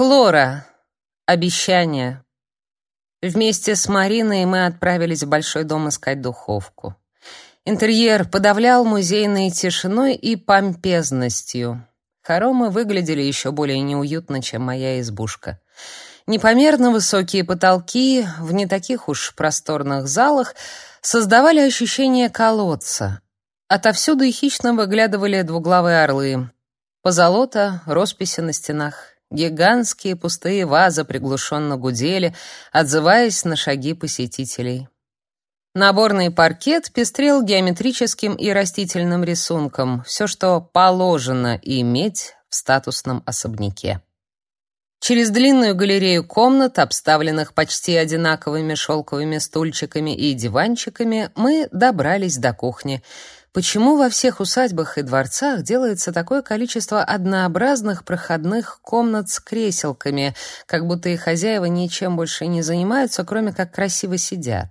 Флора. Обещание. Вместе с Мариной мы отправились в большой дом искать духовку. Интерьер подавлял музейной тишиной и помпезностью. Хоромы выглядели еще более неуютно, чем моя избушка. Непомерно высокие потолки в не таких уж просторных залах создавали ощущение колодца. Отовсюду и хищно выглядывали двуглавые орлы. Позолота, росписи на стенах, гигантские пустые вазы приглушенно гудели, отзываясь на шаги посетителей. Наборный паркет пестрел геометрическим и растительным рисунком, все, что положено иметь в статусном особняке. Через длинную галерею комнат, обставленных почти одинаковыми шелковыми стульчиками и диванчиками, мы добрались до кухни — Почему во всех усадьбах и дворцах делается такое количество однообразных проходных комнат с креселками, как будто их хозяева ничем больше не занимаются, кроме как красиво сидят?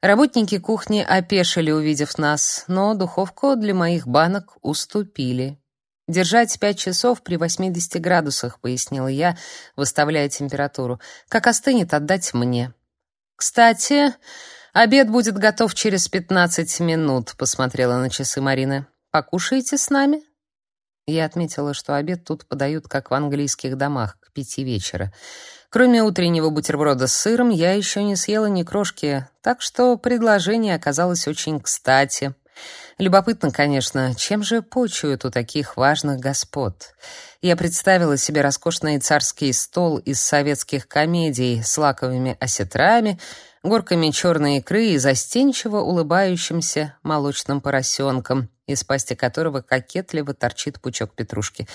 Работники кухни опешили, увидев нас, но духовку для моих банок уступили. Держать пять часов при 80 градусах, пояснила я, выставляя температуру. Как остынет, отдать мне. Кстати, Обед будет готов через пятнадцать минут, посмотрела на часы Марина. Покушаете с нами? Я отметила, что обед тут подают как в английских домах к пяти вечера. Кроме утреннего бутерброда с сыром, я еще не съела ни крошки, так что предложение оказалось очень кстати. Любопытно, конечно, чем же почуют у таких важных господ. Я представила себе роскошный царский стол из советских комедий с лаковыми осетрами, горками черной икры и застенчиво улыбающимся молочным поросенком, из пасти которого кокетливо торчит пучок петрушки.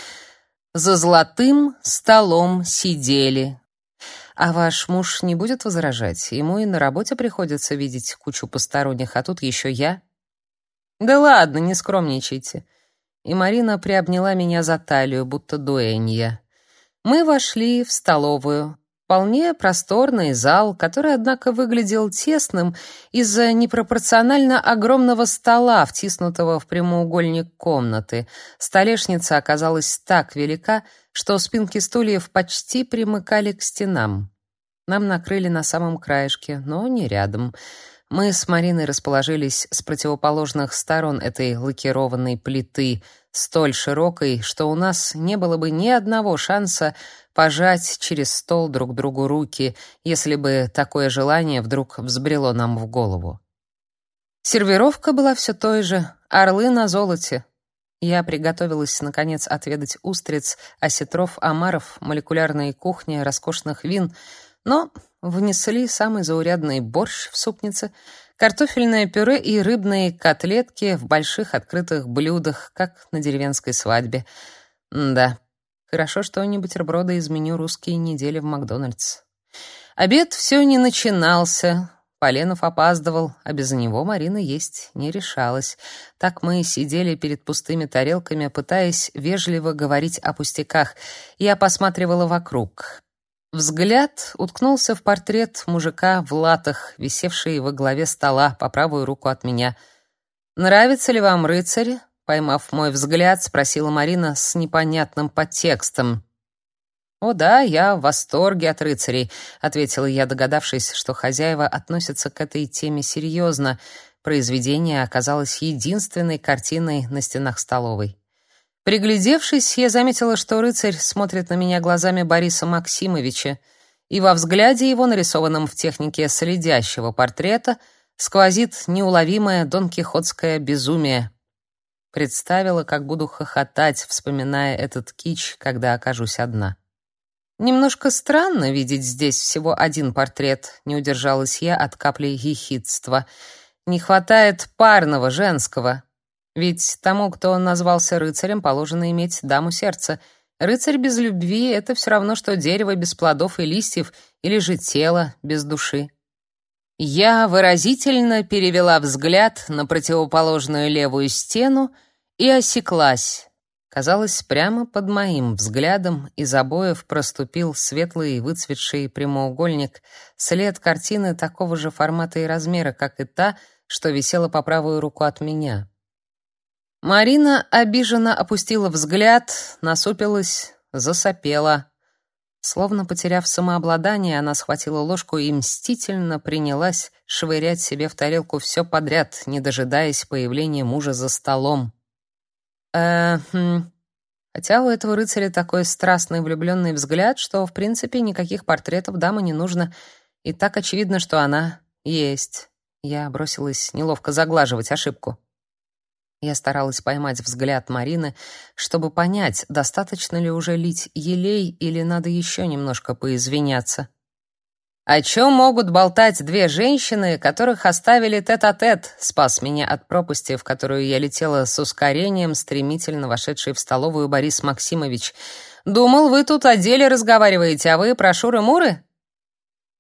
За золотым столом сидели. А ваш муж не будет возражать? Ему и на работе приходится видеть кучу посторонних, а тут еще я. Да ладно, не скромничайте. И Марина приобняла меня за талию, будто дуэнья. Мы вошли в столовую. Вполне просторный зал, который, однако, выглядел тесным из-за непропорционально огромного стола, втиснутого в прямоугольник комнаты. Столешница оказалась так велика, что спинки стульев почти примыкали к стенам. Нам накрыли на самом краешке, но не рядом. Мы с Мариной расположились с противоположных сторон этой лакированной плиты, столь широкой, что у нас не было бы ни одного шанса пожать через стол друг другу руки, если бы такое желание вдруг взбрело нам в голову. Сервировка была все той же, орлы на золоте. Я приготовилась, наконец, отведать устриц, осетров, омаров, молекулярной кухни, роскошных вин, но внесли самый заурядный борщ в супнице, картофельное пюре и рыбные котлетки в больших открытых блюдах, как на деревенской свадьбе. Да, Хорошо, что не бутерброды из меню «Русские недели» в Макдональдс. Обед все не начинался. Поленов опаздывал, а без него Марина есть не решалась. Так мы сидели перед пустыми тарелками, пытаясь вежливо говорить о пустяках. Я посматривала вокруг. Взгляд уткнулся в портрет мужика в латах, висевший во главе стола по правую руку от меня. «Нравится ли вам рыцарь?» Поймав мой взгляд, спросила Марина с непонятным подтекстом. «О да, я в восторге от рыцарей», — ответила я, догадавшись, что хозяева относятся к этой теме серьезно. Произведение оказалось единственной картиной на стенах столовой. Приглядевшись, я заметила, что рыцарь смотрит на меня глазами Бориса Максимовича, и во взгляде его, нарисованном в технике следящего портрета, сквозит неуловимое донкихотское безумие — Представила, как буду хохотать, вспоминая этот кич, когда окажусь одна. Немножко странно видеть здесь всего один портрет, не удержалась я от капли ехидства. Не хватает парного, женского. Ведь тому, кто назвался рыцарем, положено иметь даму сердца. Рыцарь без любви — это все равно, что дерево без плодов и листьев, или же тело без души. Я выразительно перевела взгляд на противоположную левую стену и осеклась. Казалось, прямо под моим взглядом из обоев проступил светлый выцветший прямоугольник, след картины такого же формата и размера, как и та, что висела по правую руку от меня. Марина обиженно опустила взгляд, насупилась, засопела. Словно потеряв самообладание, она схватила ложку и мстительно принялась швырять себе в тарелку все подряд, не дожидаясь появления мужа за столом. Э, хм. Хотя у этого рыцаря такой страстный влюбленный взгляд, что, в принципе, никаких портретов дамы не нужно, и так очевидно, что она есть. Я бросилась неловко заглаживать ошибку. Я старалась поймать взгляд Марины, чтобы понять, достаточно ли уже лить елей или надо еще немножко поизвиняться. О чем могут болтать две женщины, которых оставили тет-а-тет, -тет, спас меня от пропасти, в которую я летела с ускорением, стремительно вошедший в столовую Борис Максимович. Думал, вы тут о деле разговариваете, а вы про шуры-муры?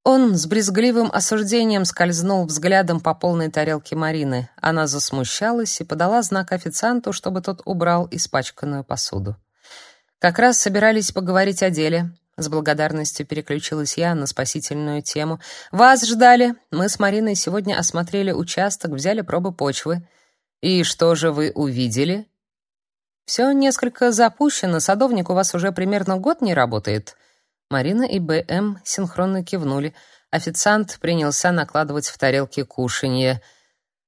Он с брезгливым осуждением скользнул взглядом по полной тарелке Марины. Она засмущалась и подала знак официанту, чтобы тот убрал испачканную посуду. Как раз собирались поговорить о деле. С благодарностью переключилась я на спасительную тему. Вас ждали. Мы с Мариной сегодня осмотрели участок, взяли пробы почвы. И что же вы увидели? Все несколько запущено. Садовник у вас уже примерно год не работает. Марина и БМ синхронно кивнули. Официант принялся накладывать в тарелки кушанье.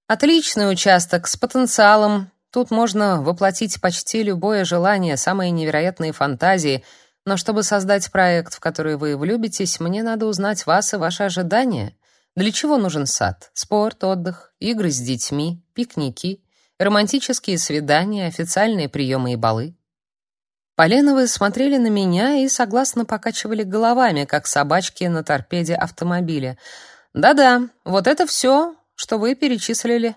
Отличный участок с потенциалом. Тут можно воплотить почти любое желание, самые невероятные фантазии. Но чтобы создать проект, в который вы влюбитесь, мне надо узнать вас и ваши ожидания. Для чего нужен сад? Спорт, отдых, игры с детьми, пикники, романтические свидания, официальные приемы и балы. Поленовы смотрели на меня и согласно покачивали головами, как собачки на торпеде автомобиля. Да-да, вот это все, что вы перечислили.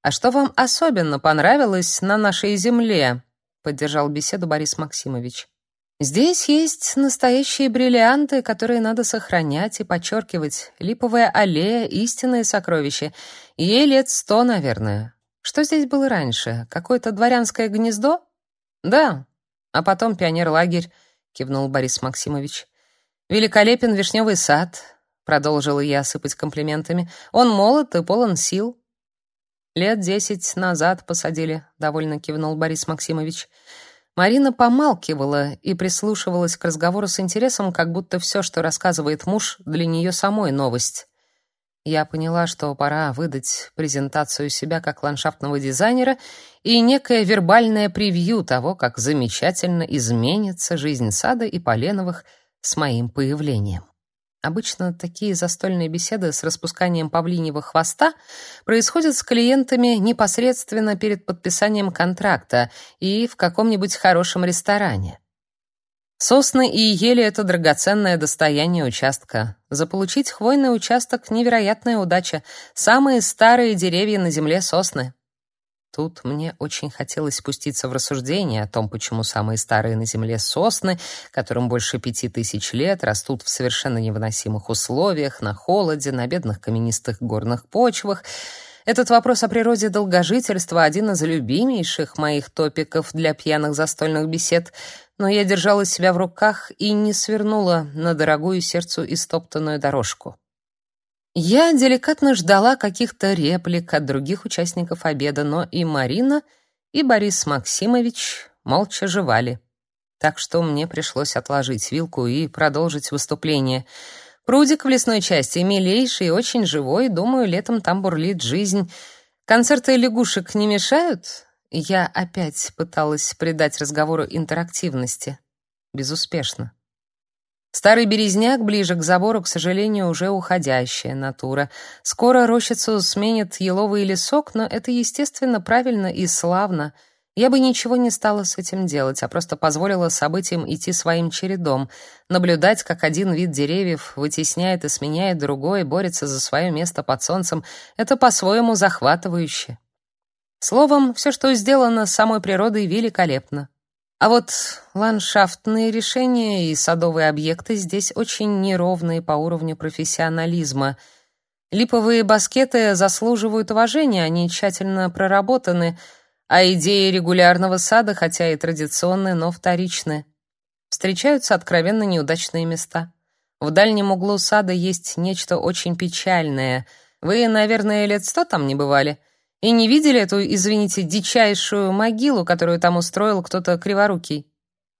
А что вам особенно понравилось на нашей земле? поддержал беседу Борис Максимович. Здесь есть настоящие бриллианты, которые надо сохранять и подчеркивать. Липовая аллея истинное сокровище. Ей лет сто, наверное. Что здесь было раньше? Какое-то дворянское гнездо? Да, а потом пионерлагерь, кивнул Борис Максимович. Великолепен вишневый сад, продолжила я сыпать комплиментами. Он молод и полон сил. Лет десять назад посадили, довольно кивнул Борис Максимович. Марина помалкивала и прислушивалась к разговору с интересом, как будто все, что рассказывает муж, для нее самой новость. Я поняла, что пора выдать презентацию себя как ландшафтного дизайнера и некое вербальное превью того, как замечательно изменится жизнь сада и Поленовых с моим появлением. Обычно такие застольные беседы с распусканием павлиньего хвоста происходят с клиентами непосредственно перед подписанием контракта и в каком-нибудь хорошем ресторане. Сосны и ели — это драгоценное достояние участка. Заполучить хвойный участок — невероятная удача. Самые старые деревья на земле — сосны. Тут мне очень хотелось спуститься в рассуждение о том, почему самые старые на земле сосны, которым больше пяти тысяч лет, растут в совершенно невыносимых условиях, на холоде, на бедных каменистых горных почвах. Этот вопрос о природе долгожительства — один из любимейших моих топиков для пьяных застольных бесед — но я держала себя в руках и не свернула на дорогую сердцу истоптанную дорожку. Я деликатно ждала каких-то реплик от других участников обеда, но и Марина, и Борис Максимович молча жевали. Так что мне пришлось отложить вилку и продолжить выступление. Прудик в лесной части милейший, очень живой, думаю, летом там бурлит жизнь. Концерты лягушек не мешают? Я опять пыталась придать разговору интерактивности. Безуспешно. Старый березняк ближе к забору, к сожалению, уже уходящая натура. Скоро рощицу сменит еловый лесок, но это, естественно, правильно и славно. Я бы ничего не стала с этим делать, а просто позволила событиям идти своим чередом, наблюдать, как один вид деревьев вытесняет и сменяет другой, борется за свое место под солнцем. Это по-своему захватывающе. Словом, все, что сделано самой природой, великолепно. А вот ландшафтные решения и садовые объекты здесь очень неровные по уровню профессионализма. Липовые баскеты заслуживают уважения, они тщательно проработаны, а идеи регулярного сада, хотя и традиционные, но вторичны. Встречаются откровенно неудачные места. В дальнем углу сада есть нечто очень печальное. Вы, наверное, лет сто там не бывали — и не видели эту, извините, дичайшую могилу, которую там устроил кто-то криворукий?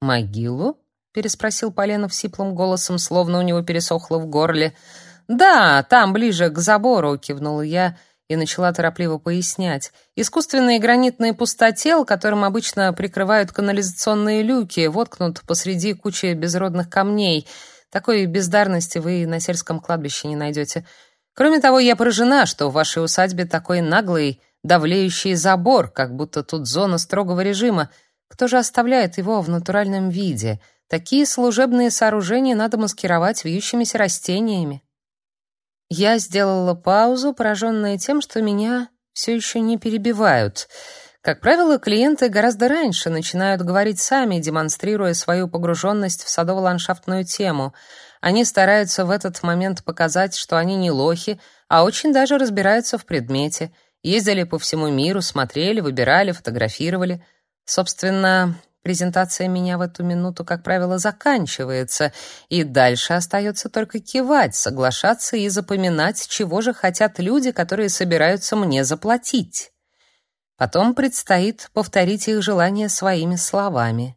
Могилу? переспросил Поленов сиплым голосом, словно у него пересохло в горле. «Да, там, ближе к забору», — кивнула я и начала торопливо пояснять. «Искусственные гранитные пустотел, которым обычно прикрывают канализационные люки, воткнут посреди кучи безродных камней. Такой бездарности вы на сельском кладбище не найдете. Кроме того, я поражена, что в вашей усадьбе такой наглый, давлеющий забор, как будто тут зона строгого режима. Кто же оставляет его в натуральном виде? Такие служебные сооружения надо маскировать вьющимися растениями». Я сделала паузу, пораженная тем, что меня все еще не перебивают. Как правило, клиенты гораздо раньше начинают говорить сами, демонстрируя свою погруженность в садово-ландшафтную тему. Они стараются в этот момент показать, что они не лохи, а очень даже разбираются в предмете. Ездили по всему миру, смотрели, выбирали, фотографировали. Собственно, Презентация меня в эту минуту, как правило, заканчивается, и дальше остается только кивать, соглашаться и запоминать, чего же хотят люди, которые собираются мне заплатить. Потом предстоит повторить их желания своими словами.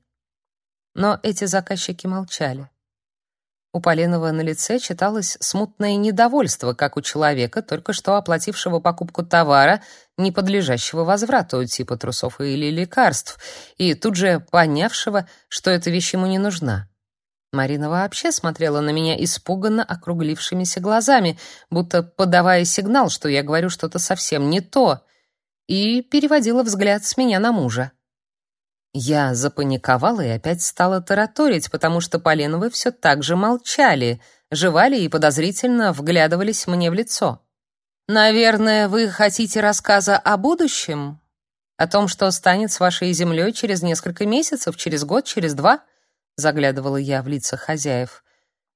Но эти заказчики молчали. У Поленова на лице читалось смутное недовольство, как у человека, только что оплатившего покупку товара, не подлежащего возврату, типа трусов или лекарств, и тут же понявшего, что эта вещь ему не нужна. Марина вообще смотрела на меня испуганно округлившимися глазами, будто подавая сигнал, что я говорю что-то совсем не то, и переводила взгляд с меня на мужа. Я запаниковала и опять стала тараторить, потому что Поленовы все так же молчали, жевали и подозрительно вглядывались мне в лицо. «Наверное, вы хотите рассказа о будущем? О том, что станет с вашей землей через несколько месяцев, через год, через два?» Заглядывала я в лица хозяев.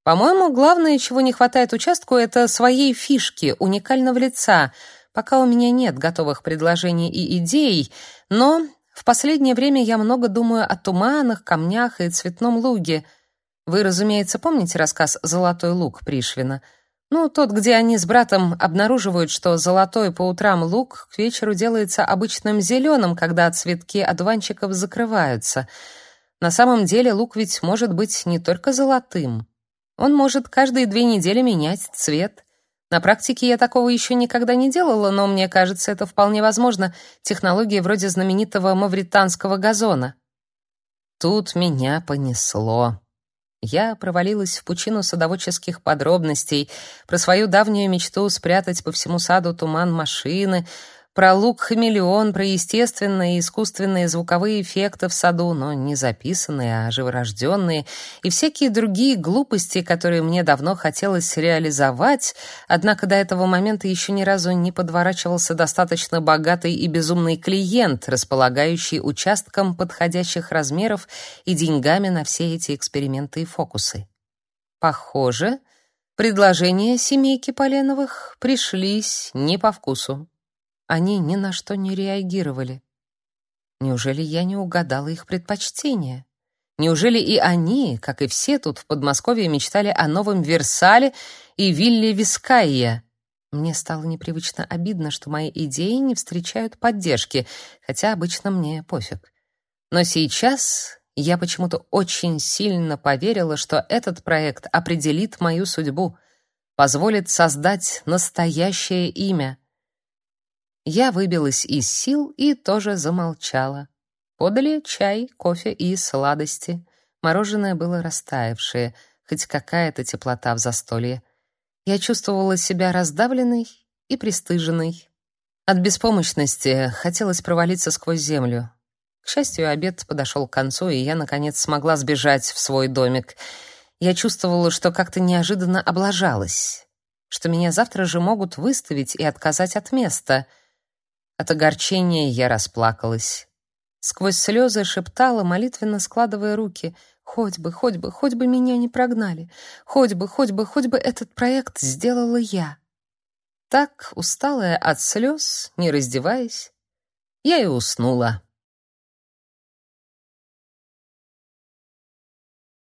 «По-моему, главное, чего не хватает участку, это своей фишки, уникального лица. Пока у меня нет готовых предложений и идей, но в последнее время я много думаю о туманах, камнях и цветном луге. Вы, разумеется, помните рассказ «Золотой луг» Пришвина? Ну, тот, где они с братом обнаруживают, что золотой по утрам луг к вечеру делается обычным зеленым, когда цветки одуванчиков закрываются. На самом деле лук ведь может быть не только золотым. Он может каждые две недели менять цвет. На практике я такого еще никогда не делала, но мне кажется, это вполне возможно. Технология вроде знаменитого мавританского газона. Тут меня понесло. Я провалилась в пучину садоводческих подробностей про свою давнюю мечту спрятать по всему саду туман машины, про лук-хамелеон, про естественные и искусственные звуковые эффекты в саду, но не записанные, а живорожденные, и всякие другие глупости, которые мне давно хотелось реализовать, однако до этого момента еще ни разу не подворачивался достаточно богатый и безумный клиент, располагающий участком подходящих размеров и деньгами на все эти эксперименты и фокусы. Похоже, предложения семейки Поленовых пришлись не по вкусу. Они ни на что не реагировали. Неужели я не угадала их предпочтения? Неужели и они, как и все тут в Подмосковье, мечтали о новом Версале и вилле Вискайя? Мне стало непривычно обидно, что мои идеи не встречают поддержки, хотя обычно мне пофиг. Но сейчас я почему-то очень сильно поверила, что этот проект определит мою судьбу, позволит создать настоящее имя — я выбилась из сил и тоже замолчала. Подали чай, кофе и сладости. Мороженое было растаявшее, хоть какая-то теплота в застолье. Я чувствовала себя раздавленной и пристыженной. От беспомощности хотелось провалиться сквозь землю. К счастью, обед подошел к концу, и я наконец смогла сбежать в свой домик. Я чувствовала, что как-то неожиданно облажалась, что меня завтра же могут выставить и отказать от места — от огорчения я расплакалась. Сквозь слезы шептала, молитвенно складывая руки: "Хоть бы, хоть бы, хоть бы меня не прогнали. Хоть бы, хоть бы, хоть бы этот проект сделала я". Так, усталая от слез, не раздеваясь, я и уснула.